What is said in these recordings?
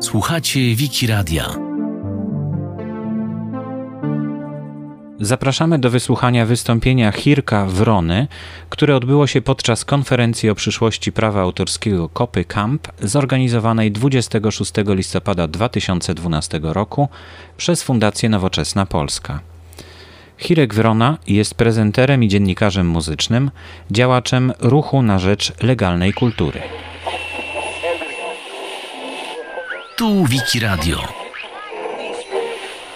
Słuchacie Wiki Radia. Zapraszamy do wysłuchania wystąpienia Hirka Wrony, które odbyło się podczas konferencji o przyszłości prawa autorskiego Kopy Camp, zorganizowanej 26 listopada 2012 roku przez Fundację Nowoczesna Polska. Hirek Wrona jest prezenterem i dziennikarzem muzycznym, działaczem ruchu na rzecz legalnej kultury. Tu Wiki Radio.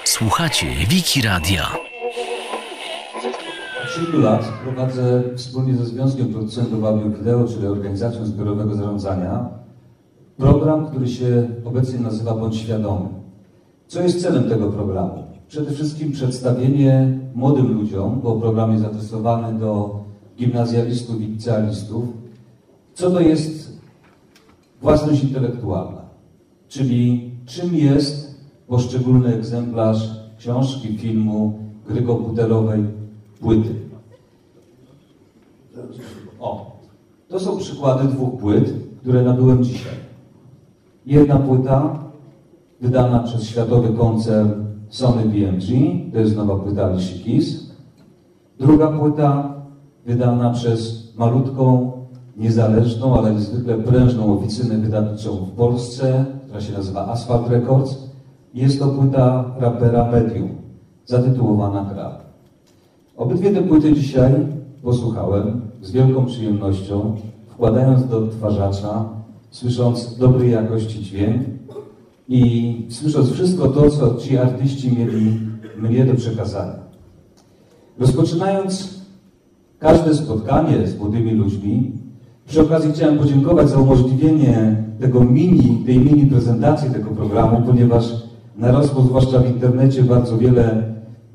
Słuchacie Wiki Radia. Od 7 lat prowadzę wspólnie ze Związkiem Producentów Audio czyli Organizacją Zbiorowego Zarządzania, program, który się obecnie nazywa Bądź Świadomy. Co jest celem tego programu? Przede wszystkim przedstawienie młodym ludziom, bo program jest adresowany do gimnazjalistów i licealistów, co to jest własność intelektualna, czyli czym jest poszczególny egzemplarz książki, filmu, gry komputerowej, płyty. O, to są przykłady dwóch płyt, które nabyłem dzisiaj. Jedna płyta wydana przez światowy koncern Sony BMG, to jest nowa płyta Alicia Keys. Druga płyta wydana przez malutką, niezależną, ale niezwykle prężną oficynę wydawniczą w Polsce, która się nazywa Asphalt Records. Jest to płyta rapera Medium, zatytułowana Gra. Obydwie te płyty dzisiaj posłuchałem z wielką przyjemnością, wkładając do odtwarzacza, słysząc dobrej jakości dźwięk i słysząc wszystko to, co ci artyści mieli mnie do przekazania. Rozpoczynając każde spotkanie z młodymi ludźmi, przy okazji chciałem podziękować za umożliwienie tego mini, tej mini prezentacji tego programu, ponieważ narosło zwłaszcza w internecie bardzo wiele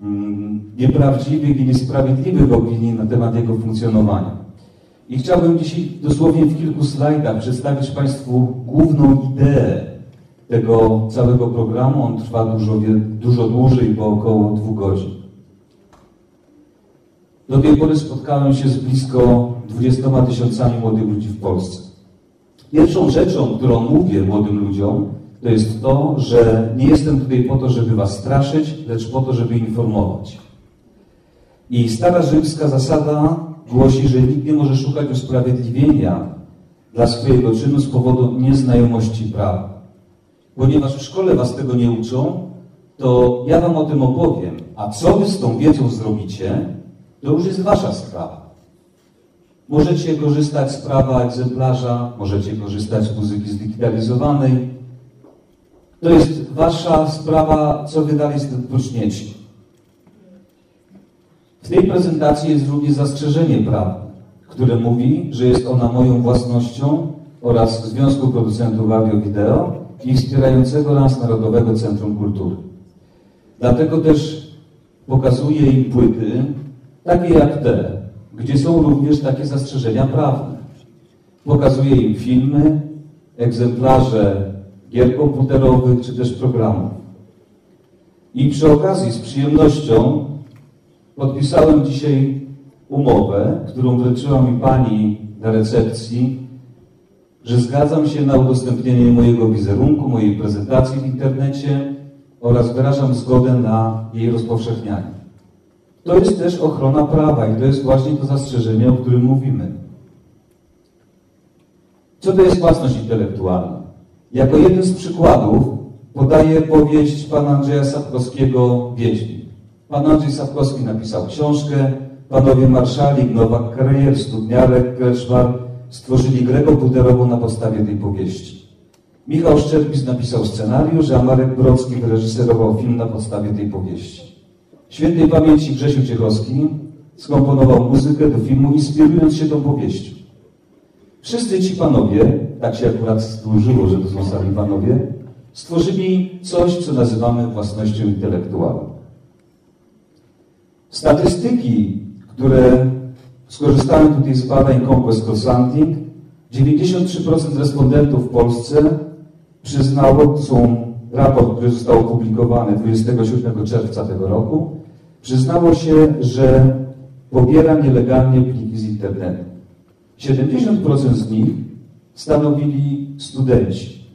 mm, nieprawdziwych i niesprawiedliwych opinii na temat jego funkcjonowania. I chciałbym dzisiaj dosłownie w kilku slajdach przedstawić Państwu główną ideę tego całego programu. On trwa dużo, dużo dłużej, bo około dwóch godzin. Do tej pory spotkałem się z blisko 20 tysiącami młodych ludzi w Polsce. Pierwszą rzeczą, którą mówię młodym ludziom, to jest to, że nie jestem tutaj po to, żeby was straszyć, lecz po to, żeby informować. I stara rzymska zasada głosi, że nikt nie może szukać usprawiedliwienia dla swojego czynu z powodu nieznajomości prawa. Ponieważ w szkole was tego nie uczą, to ja wam o tym opowiem. A co wy z tą wiedzą zrobicie, to już jest wasza sprawa. Możecie korzystać z prawa egzemplarza, możecie korzystać z muzyki zdigitalizowanej. To jest wasza sprawa, co wy dalej z tym poczniecie. W tej prezentacji jest również zastrzeżenie prawne, które mówi, że jest ona moją własnością oraz Związku Producentów Audio Wideo i wspierającego nas Narodowego Centrum Kultury. Dlatego też pokazuję im płyty, takie jak te, gdzie są również takie zastrzeżenia prawne. Pokazuję im filmy, egzemplarze gier komputerowych czy też programów. I przy okazji z przyjemnością podpisałem dzisiaj umowę, którą wręczyła mi pani na recepcji, że zgadzam się na udostępnienie mojego wizerunku, mojej prezentacji w internecie oraz wyrażam zgodę na jej rozpowszechnianie. To jest też ochrona prawa i to jest właśnie to zastrzeżenie, o którym mówimy. Co to jest własność intelektualna? Jako jeden z przykładów podaję powieść pana Andrzeja Sapkowskiego Wiedźmin. Pan Andrzej Sapkowski napisał książkę, panowie Marszalik, Nowak Krejer, Studniarek, Kreszwar stworzyli grę komputerową na podstawie tej powieści. Michał Szczerbis napisał scenariusz, a Marek Brocki wyreżyserował film na podstawie tej powieści. Świętej pamięci Grzesiu Ciechowski skomponował muzykę do filmu, inspirując się tą powieścią. Wszyscy ci panowie, tak się akurat złożyło, że to są sami panowie, stworzyli coś, co nazywamy własnością intelektualną. Statystyki, które skorzystałem tutaj z badań Conquest Consulting, 93% respondentów w Polsce przyznało, są raport, który został opublikowany 27 czerwca tego roku, przyznało się, że pobiera nielegalnie pliki z internetu. 70% z nich stanowili studenci.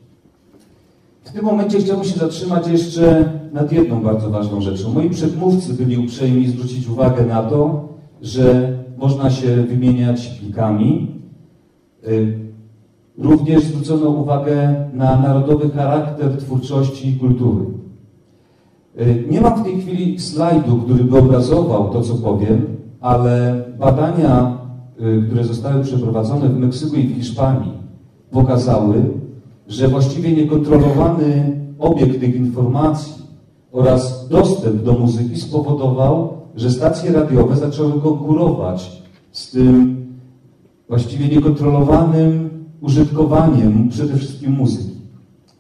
W tym momencie chciałbym się zatrzymać jeszcze nad jedną bardzo ważną rzeczą. Moi przedmówcy byli uprzejmi zwrócić uwagę na to, że można się wymieniać plikami. Również zwrócono uwagę na narodowy charakter twórczości i kultury. Y, nie mam w tej chwili slajdu, który by obrazował to, co powiem, ale badania, y, które zostały przeprowadzone w Meksyku i w Hiszpanii, pokazały, że właściwie niekontrolowany obieg tych informacji oraz dostęp do muzyki spowodował, że stacje radiowe zaczęły konkurować z tym właściwie niekontrolowanym użytkowaniem przede wszystkim muzyki.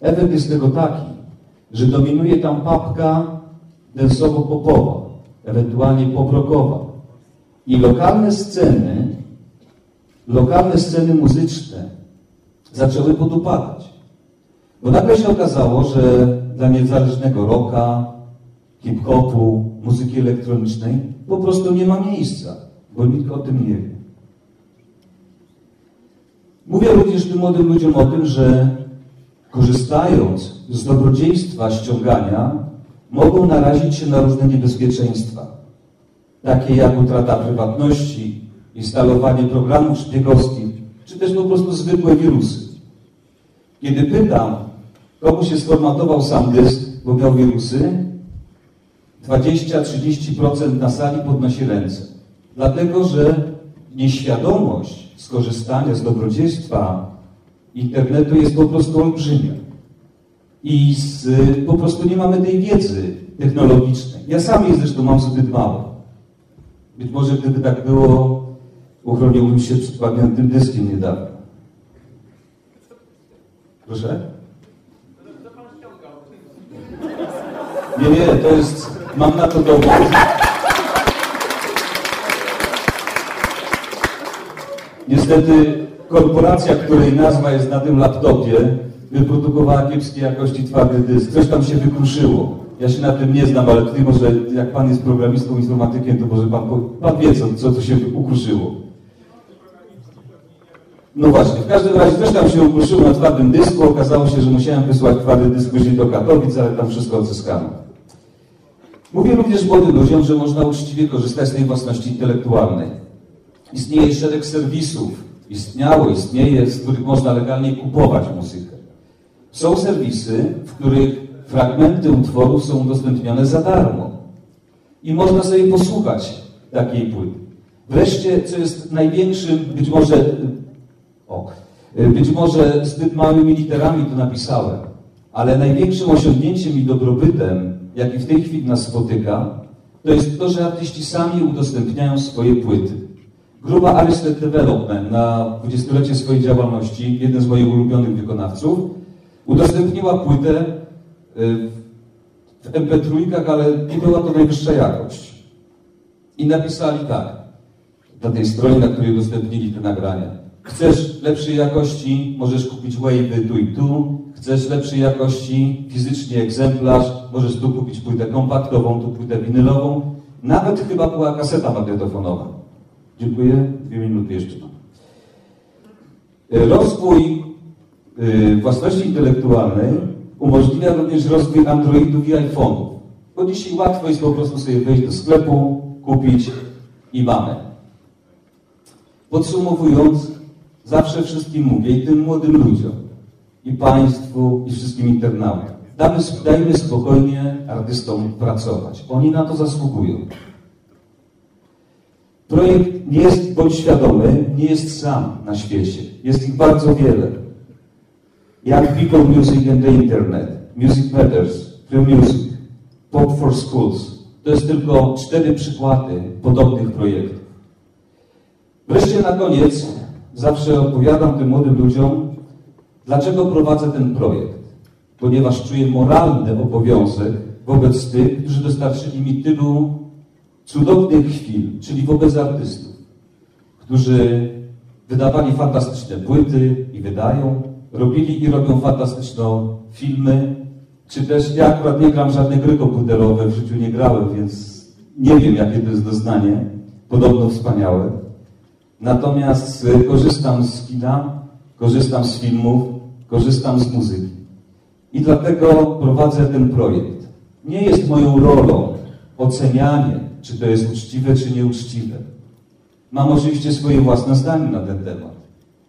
Efekt jest tego taki, że dominuje tam papka densowo-popowa, ewentualnie poprokowa. I lokalne sceny, lokalne sceny muzyczne zaczęły podupadać. Bo nagle się okazało, że dla niezależnego rocka, hip-hopu, muzyki elektronicznej po prostu nie ma miejsca, bo nikt o tym nie wie. Mówię również tym młodym ludziom o tym, że korzystając z dobrodziejstwa ściągania, mogą narazić się na różne niebezpieczeństwa, takie jak utrata prywatności, instalowanie programów szpiegowskich, czy też po prostu zwykłe wirusy. Kiedy pytam, komu się sformatował sam dysk, bo miał wirusy, 20-30% na sali podnosi ręce. Dlatego, że nieświadomość skorzystania z dobrodziejstwa internetu jest po prostu olbrzymia. I z, po prostu nie mamy tej wiedzy technologicznej. Ja sam jej zresztą mam zbyt mało. Być może gdyby tak było, uchroniłbym się przed pamiętnym dyskiem niedawno. Proszę? Nie, nie, to jest, mam na to dowód. Niestety korporacja, której nazwa jest na tym laptopie, wyprodukowała kiepskiej jakości twardy dysk. Coś tam się wykruszyło. Ja się na tym nie znam, ale tutaj może, jak pan jest programistą, informatykiem, to może pan, pan wie, co, co tu się ukruszyło. No właśnie, w każdym razie też tam się ukruszyło na twardym dysku. Okazało się, że musiałem wysłać twardy dysk później do Katowic, ale tam wszystko odzyskano. Mówię również młodym ludziom, że można uczciwie korzystać z tej własności intelektualnej. Istnieje szereg serwisów, istniało, istnieje, z których można legalnie kupować muzykę. Są serwisy, w których fragmenty utworów są udostępnione za darmo. I można sobie posłuchać takiej płyty. Wreszcie, co jest największym, być może, o, być może zbyt małymi literami to napisałem, ale największym osiągnięciem i dobrobytem, jaki w tej chwili nas spotyka, to jest to, że artyści sami udostępniają swoje płyty. Grupa Arrested Development na 20-lecie swojej działalności, jeden z moich ulubionych wykonawców, udostępniła płytę y, w MP3, ale nie była to najwyższa jakość. I napisali tak, na tej stronie, na której udostępnili te nagrania. Chcesz lepszej jakości, możesz kupić Wave tu i tu. Chcesz lepszej jakości, fizycznie egzemplarz, możesz tu kupić płytę kompaktową, tu płytę winylową. Nawet chyba była kaseta magnetofonowa. Dziękuję. Dwie minuty jeszcze mam. Rozwój y, własności intelektualnej umożliwia również rozwój Androidów i iPhone'ów. Bo dzisiaj łatwo jest po prostu sobie wejść do sklepu, kupić i mamy. Podsumowując, zawsze wszystkim mówię, i tym młodym ludziom, i państwu, i wszystkim internautom, dajmy spokojnie artystom pracować. Oni na to zasługują. Projekt nie jest, bądź świadomy, nie jest sam na świecie. Jest ich bardzo wiele. Jak People Music and the Internet, Music Matters, Free Music, Pop for Schools. To jest tylko cztery przykłady podobnych projektów. Wreszcie na koniec zawsze odpowiadam tym młodym ludziom, dlaczego prowadzę ten projekt. Ponieważ czuję moralny obowiązek wobec tych, którzy dostarczyli mi tylu cudownych chwil, czyli wobec artystów, którzy wydawali fantastyczne płyty i wydają, robili i robią fantastyczne filmy, czy też ja akurat nie gram żadne gry komputerowe, w życiu nie grałem, więc nie wiem, jakie to jest doznanie, podobno wspaniałe. Natomiast korzystam z kina, korzystam z filmów, korzystam z muzyki. I dlatego prowadzę ten projekt. Nie jest moją rolą ocenianie, czy to jest uczciwe, czy nieuczciwe. Mam oczywiście swoje własne zdanie na ten temat,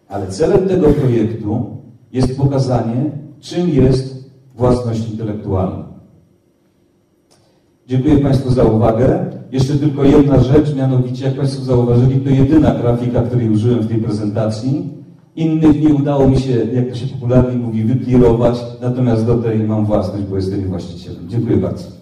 ale celem tego projektu jest pokazanie, czym jest własność intelektualna. Dziękuję Państwu za uwagę. Jeszcze tylko jedna rzecz, mianowicie, jak Państwo zauważyli, to jedyna grafika, której użyłem w tej prezentacji. Innych nie udało mi się, jak to się popularnie mówi, wyklirować, natomiast do tej mam własność, bo jestem jej właścicielem. Dziękuję bardzo.